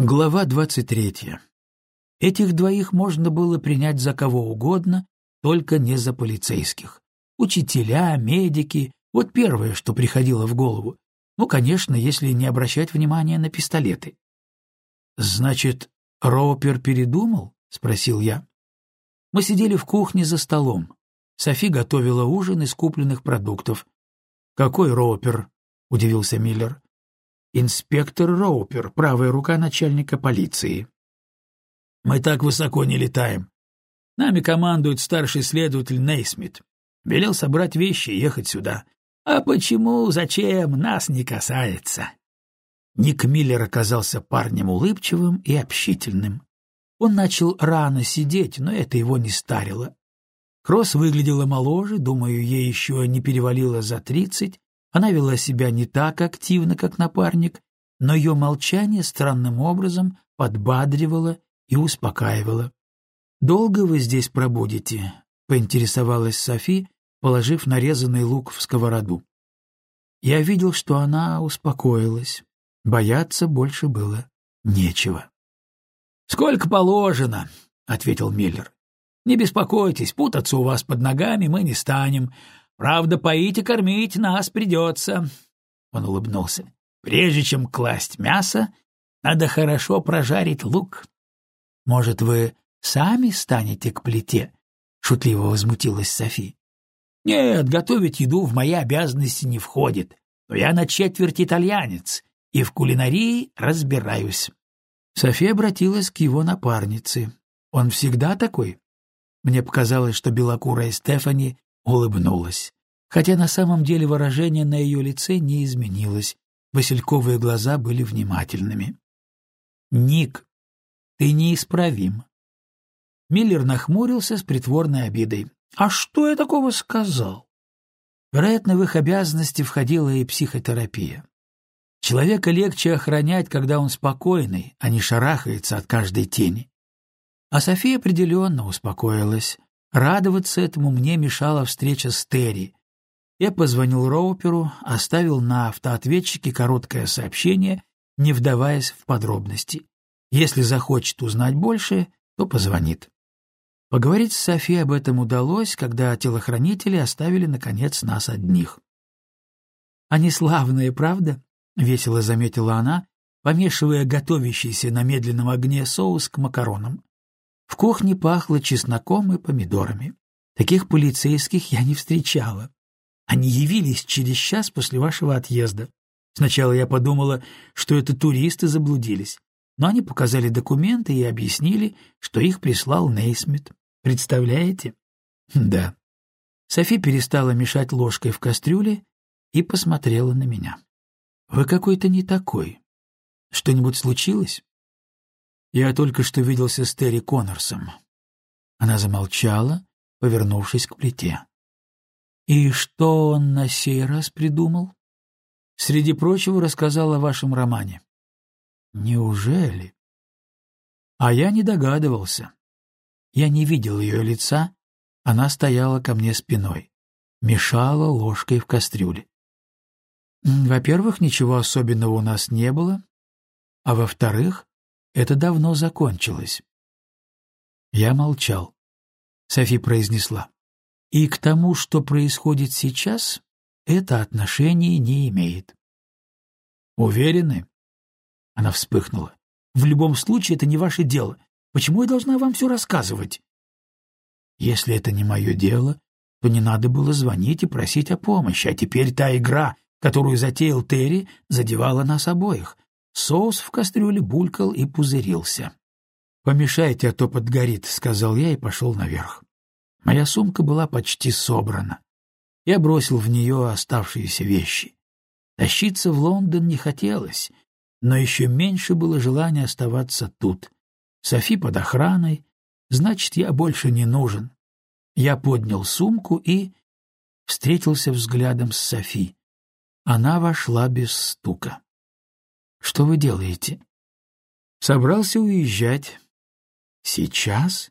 Глава 23. Этих двоих можно было принять за кого угодно, только не за полицейских. Учителя, медики — вот первое, что приходило в голову. Ну, конечно, если не обращать внимания на пистолеты. «Значит, Роупер передумал?» — спросил я. Мы сидели в кухне за столом. Софи готовила ужин из купленных продуктов. «Какой Роупер?» — удивился Миллер. Инспектор Роупер, правая рука начальника полиции. Мы так высоко не летаем. Нами командует старший следователь Нейсмит. Велел собрать вещи и ехать сюда. А почему, зачем, нас не касается. Ник Миллер оказался парнем улыбчивым и общительным. Он начал рано сидеть, но это его не старило. Кросс выглядела моложе, думаю, ей еще не перевалило за тридцать, она вела себя не так активно, как напарник, но ее молчание странным образом подбадривало и успокаивало. «Долго вы здесь пробудете?» — поинтересовалась Софи, положив нарезанный лук в сковороду. Я видел, что она успокоилась. Бояться больше было нечего. «Сколько положено», — ответил Миллер. «Не беспокойтесь, путаться у вас под ногами мы не станем. Правда, поить и кормить нас придется. Он улыбнулся. Прежде чем класть мясо, надо хорошо прожарить лук. Может, вы сами станете к плите? Шутливо возмутилась Софи. Нет, готовить еду в мои обязанности не входит. Но я на четверть итальянец и в кулинарии разбираюсь. София обратилась к его напарнице. Он всегда такой? Мне показалось, что белокурая Стефани улыбнулась. Хотя на самом деле выражение на ее лице не изменилось. Васильковые глаза были внимательными. «Ник, ты неисправим». Миллер нахмурился с притворной обидой. «А что я такого сказал?» Вероятно, в их обязанности входила и психотерапия. Человека легче охранять, когда он спокойный, а не шарахается от каждой тени. А София определенно успокоилась. Радоваться этому мне мешала встреча с Терри. Я позвонил Роуперу, оставил на автоответчике короткое сообщение, не вдаваясь в подробности. Если захочет узнать больше, то позвонит. Поговорить с Софи об этом удалось, когда телохранители оставили, наконец, нас одних. «Они славные, правда?» — весело заметила она, помешивая готовящийся на медленном огне соус к макаронам. В кухне пахло чесноком и помидорами. Таких полицейских я не встречала. Они явились через час после вашего отъезда. Сначала я подумала, что это туристы заблудились, но они показали документы и объяснили, что их прислал Нейсмит. Представляете? Да. Софи перестала мешать ложкой в кастрюле и посмотрела на меня. Вы какой-то не такой. Что-нибудь случилось? Я только что виделся с Терри Коннорсом. Она замолчала, повернувшись к плите. И что он на сей раз придумал? Среди прочего рассказал о вашем романе. Неужели? А я не догадывался. Я не видел ее лица, она стояла ко мне спиной, мешала ложкой в кастрюле. Во-первых, ничего особенного у нас не было, а во-вторых, это давно закончилось. Я молчал. Софи произнесла. И к тому, что происходит сейчас, это отношение не имеет. Уверены? Она вспыхнула. В любом случае, это не ваше дело. Почему я должна вам все рассказывать? Если это не мое дело, то не надо было звонить и просить о помощи, а теперь та игра, которую затеял Терри, задевала нас обоих. Соус в кастрюле булькал и пузырился. «Помешайте, а то подгорит», — сказал я и пошел наверх. Моя сумка была почти собрана. Я бросил в нее оставшиеся вещи. Тащиться в Лондон не хотелось, но еще меньше было желания оставаться тут. Софи под охраной, значит, я больше не нужен. Я поднял сумку и встретился взглядом с Софи. Она вошла без стука. Что вы делаете? Собрался уезжать. Сейчас?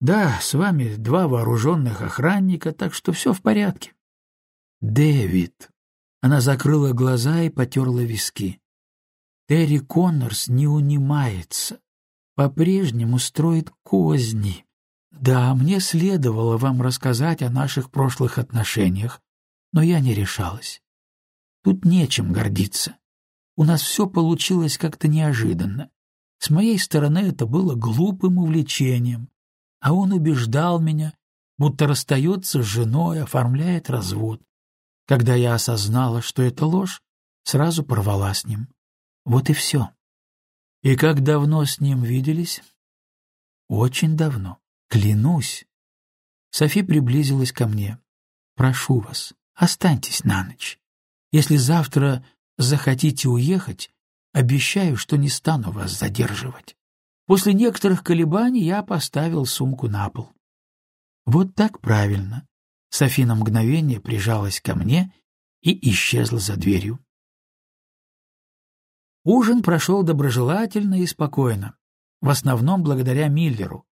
Да, с вами два вооруженных охранника, так что все в порядке. Дэвид. Она закрыла глаза и потерла виски. Терри Коннорс не унимается, по-прежнему строит козни. Да, мне следовало вам рассказать о наших прошлых отношениях, но я не решалась. Тут нечем гордиться. У нас все получилось как-то неожиданно. С моей стороны это было глупым увлечением, а он убеждал меня, будто расстается с женой, оформляет развод. Когда я осознала, что это ложь, сразу порвала с ним. Вот и все. И как давно с ним виделись? Очень давно. Клянусь. Софи приблизилась ко мне. Прошу вас, останьтесь на ночь. Если завтра захотите уехать, обещаю, что не стану вас задерживать. После некоторых колебаний я поставил сумку на пол. Вот так правильно. Софи мгновение прижалась ко мне и исчезла за дверью. Ужин прошел доброжелательно и спокойно, в основном благодаря Миллеру.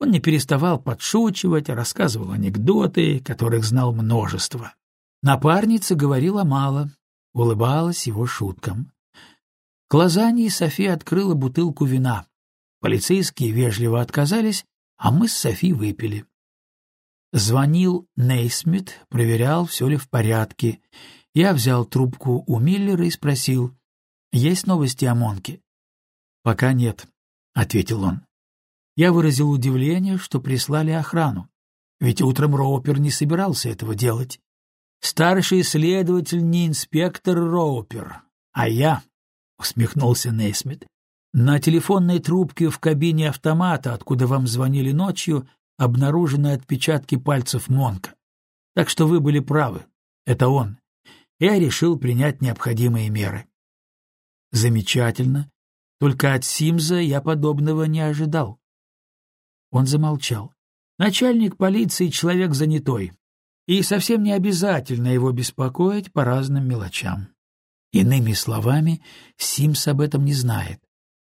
Он не переставал подшучивать, рассказывал анекдоты, которых знал множество. Напарница говорила мало, улыбалась его шуткам. К лазанье Софи открыла бутылку вина. Полицейские вежливо отказались, а мы с Софи выпили. Звонил Нейсмит, проверял, все ли в порядке. Я взял трубку у Миллера и спросил, есть новости о Монке? Пока нет, ответил он. Я выразил удивление, что прислали охрану, ведь утром Роупер не собирался этого делать. Старший следователь не инспектор Роупер, а я, усмехнулся Нейсмит. На телефонной трубке в кабине автомата, откуда вам звонили ночью, обнаружены отпечатки пальцев Монка. Так что вы были правы. Это он. Я решил принять необходимые меры. Замечательно. Только от Симза я подобного не ожидал. Он замолчал. Начальник полиции — человек занятой, и совсем не обязательно его беспокоить по разным мелочам. Иными словами, Симс об этом не знает.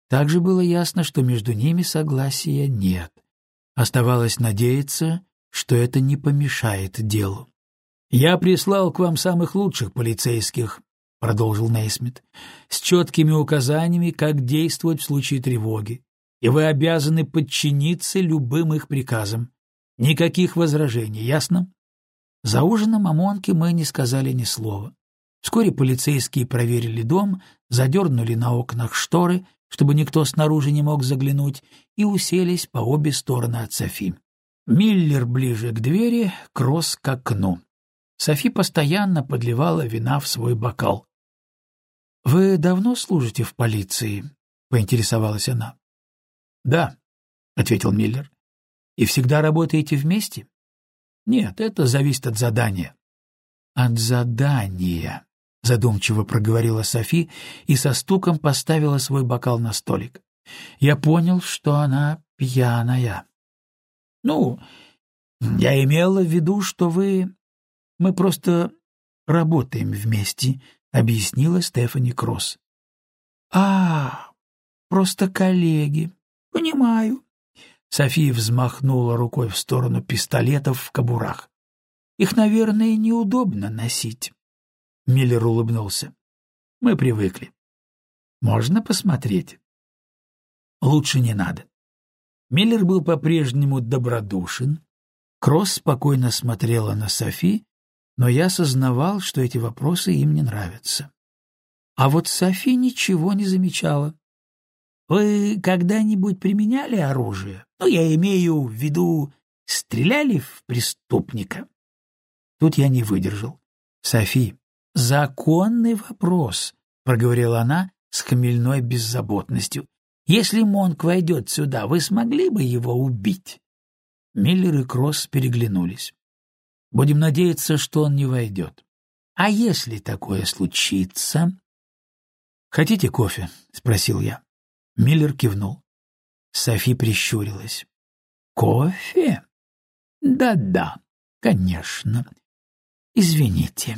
Также было ясно, что между ними согласия нет. Оставалось надеяться, что это не помешает делу. «Я прислал к вам самых лучших полицейских», продолжил Нейсмит, с четкими указаниями, как действовать в случае тревоги, и вы обязаны подчиниться любым их приказам. Никаких возражений, ясно? За ужином о Монке мы не сказали ни слова. Вскоре полицейские проверили дом, задернули на окнах шторы, чтобы никто снаружи не мог заглянуть, и уселись по обе стороны от Софи. Миллер ближе к двери, Кросс к окну. Софи постоянно подливала вина в свой бокал. «Вы давно служите в полиции?» — поинтересовалась она. «Да», — ответил Миллер. «И всегда работаете вместе?» «Нет, это зависит от задания». «От задания», — задумчиво проговорила Софи и со стуком поставила свой бокал на столик. «Я понял, что она пьяная». «Ну, я имела в виду, что вы... Мы просто работаем вместе», объяснила Стефани Кросс. А, просто коллеги. Понимаю. София взмахнула рукой в сторону пистолетов в кобурах. Их, наверное, неудобно носить. Миллер улыбнулся. Мы привыкли. Можно посмотреть? Лучше не надо. Миллер был по-прежнему добродушен. Кросс спокойно смотрела на Софи, но я сознавал, что эти вопросы им не нравятся. А вот Софи ничего не замечала. «Вы когда-нибудь применяли оружие? Ну, я имею в виду, стреляли в преступника?» Тут я не выдержал. «Софи, законный вопрос», — проговорила она с хмельной беззаботностью. «Если Монк войдет сюда, вы смогли бы его убить?» Миллер и Кросс переглянулись. Будем надеяться, что он не войдет. А если такое случится? Хотите кофе? спросил я. Миллер кивнул. Софи прищурилась. Кофе? Да-да, конечно. Извините.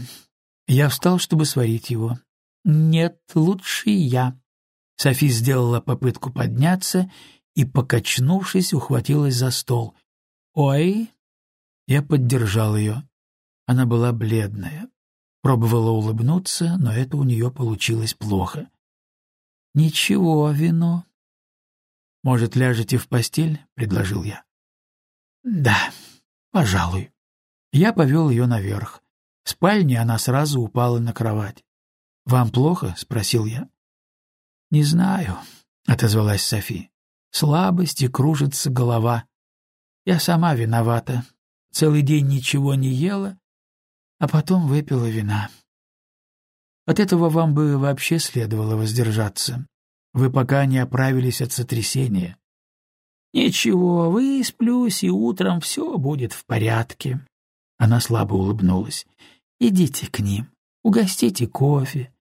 Я встал, чтобы сварить его. Нет, лучше я. Софи сделала попытку подняться и, покачнувшись, ухватилась за стол. Ой, я поддержал ее. Она была бледная. Пробовала улыбнуться, но это у нее получилось плохо. Ничего, вино. Может, ляжете в постель? — предложил я. Да, пожалуй. Я повел ее наверх. В спальне она сразу упала на кровать. «Вам плохо?» — спросил я. «Не знаю», — отозвалась Софи. «Слабость и кружится голова. Я сама виновата. Целый день ничего не ела, а потом выпила вина. От этого вам бы вообще следовало воздержаться. Вы пока не оправились от сотрясения. Ничего, высплюсь, и утром все будет в порядке. Она слабо улыбнулась. Идите к ним, угостите кофе.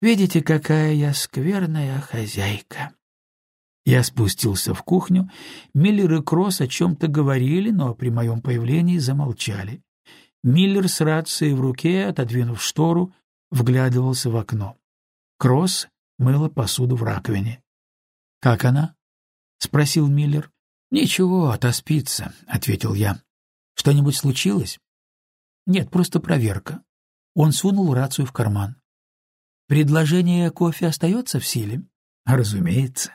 Видите, какая я скверная хозяйка. Я спустился в кухню. Миллер и Кросс о чем-то говорили, но при моем появлении замолчали. Миллер с рацией в руке, отодвинув штору, вглядывался в окно. Кросс мыла посуду в раковине. — Как она? — спросил Миллер. — Ничего, отоспится, — ответил я. — Что-нибудь случилось? — Нет, просто проверка. Он сунул рацию в карман. — Предложение кофе остается в силе? — Разумеется.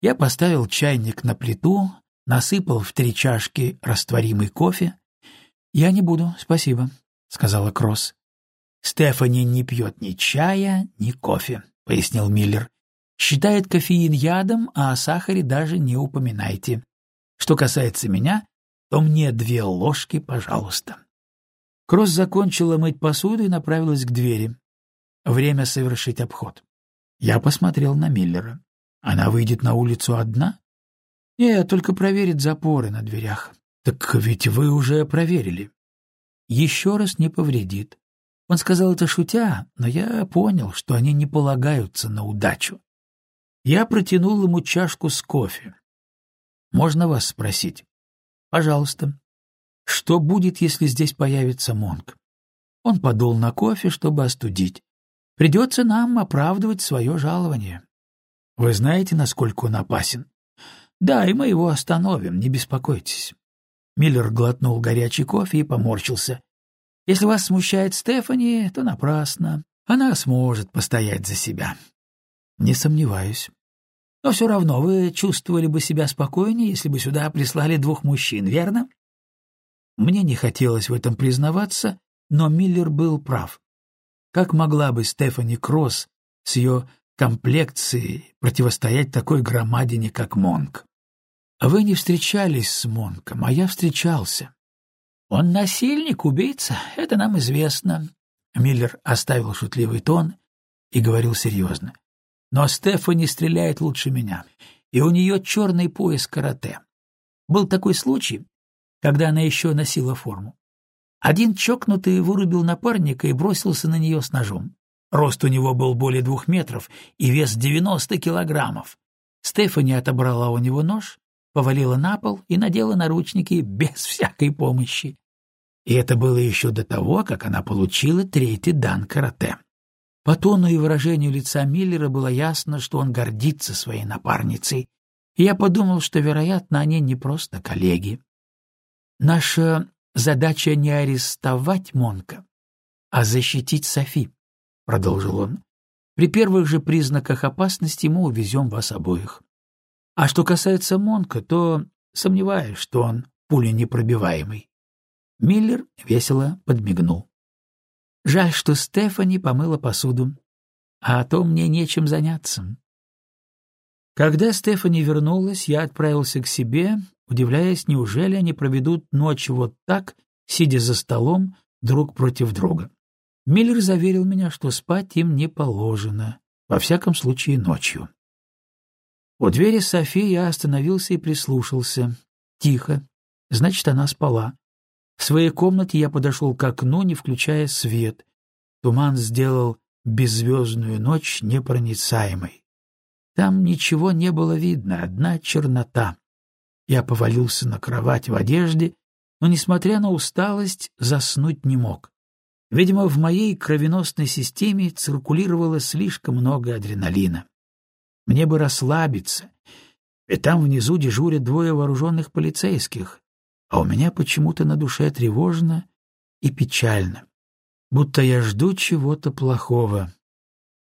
Я поставил чайник на плиту, насыпал в три чашки растворимый кофе. — Я не буду, спасибо, — сказала Кросс. — Стефани не пьет ни чая, ни кофе, — пояснил Миллер. — Считает кофеин ядом, а о сахаре даже не упоминайте. Что касается меня, то мне две ложки, пожалуйста. Кросс закончила мыть посуду и направилась к двери. Время совершить обход. Я посмотрел на Миллера. Она выйдет на улицу одна? Нет, только проверит запоры на дверях. Так ведь вы уже проверили. Еще раз не повредит. Он сказал это шутя, но я понял, что они не полагаются на удачу. Я протянул ему чашку с кофе. «Можно вас спросить?» «Пожалуйста». «Что будет, если здесь появится Монг?» Он подул на кофе, чтобы остудить. «Придется нам оправдывать свое жалование. Вы знаете, насколько он опасен? Да, и мы его остановим, не беспокойтесь. Миллер глотнул горячий кофе и поморщился. Если вас смущает Стефани, то напрасно. Она сможет постоять за себя. Не сомневаюсь. Но все равно вы чувствовали бы себя спокойнее, если бы сюда прислали двух мужчин, верно? Мне не хотелось в этом признаваться, но Миллер был прав. Как могла бы Стефани Кросс с ее комплекции противостоять такой громадине, как Монк. Вы не встречались с Монком, а я встречался. Он насильник, убийца, это нам известно. Миллер оставил шутливый тон и говорил серьезно. Но Стефани стреляет лучше меня, и у нее черный пояс карате. Был такой случай, когда она еще носила форму. Один чокнутый вырубил напарника и бросился на нее с ножом. Рост у него был более двух метров и вес девяносто килограммов. Стефани отобрала у него нож, повалила на пол и надела наручники без всякой помощи. И это было еще до того, как она получила третий дан карате. По тону и выражению лица Миллера было ясно, что он гордится своей напарницей, и я подумал, что, вероятно, они не просто коллеги. Наша задача не арестовать Монка, а защитить Софи. — продолжил он. «При первых же признаках опасности мы увезем вас обоих. А что касается Монка, то сомневаюсь, что он пуленепробиваемый». Миллер весело подмигнул. «Жаль, что Стефани помыла посуду, а то мне нечем заняться». Когда Стефани вернулась, я отправился к себе, удивляясь, неужели они проведут ночь вот так, сидя за столом друг против друга. Миллер заверил меня, что спать им не положено, во всяком случае ночью. У двери Софи я остановился и прислушался. Тихо. Значит, она спала. В своей комнате я подошел к окну, не включая свет. Туман сделал беззвездную ночь непроницаемой. Там ничего не было видно, одна чернота. Я повалился на кровать в одежде, но, несмотря на усталость, заснуть не мог. Видимо, в моей кровеносной системе циркулировало слишком много адреналина. Мне бы расслабиться, ведь там внизу дежурят двое вооруженных полицейских, а у меня почему-то на душе тревожно и печально, будто я жду чего-то плохого.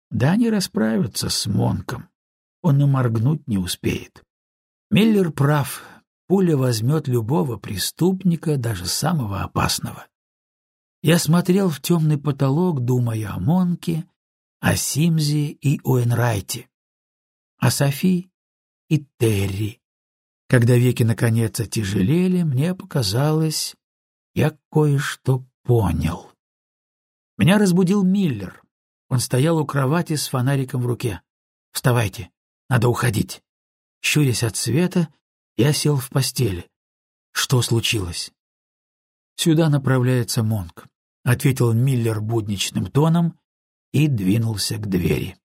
Да они расправятся с Монком. Он и моргнуть не успеет. Миллер прав. Пуля возьмет любого преступника, даже самого опасного. Я смотрел в темный потолок, думая о Монке, о Симзе и Уэнрайте, о Софи и Терри. Когда веки наконец отяжелели, мне показалось, я кое-что понял. Меня разбудил Миллер. Он стоял у кровати с фонариком в руке. «Вставайте, надо уходить». Щурясь от света, я сел в постели. Что случилось? «Сюда направляется Монк», — ответил Миллер будничным тоном и двинулся к двери.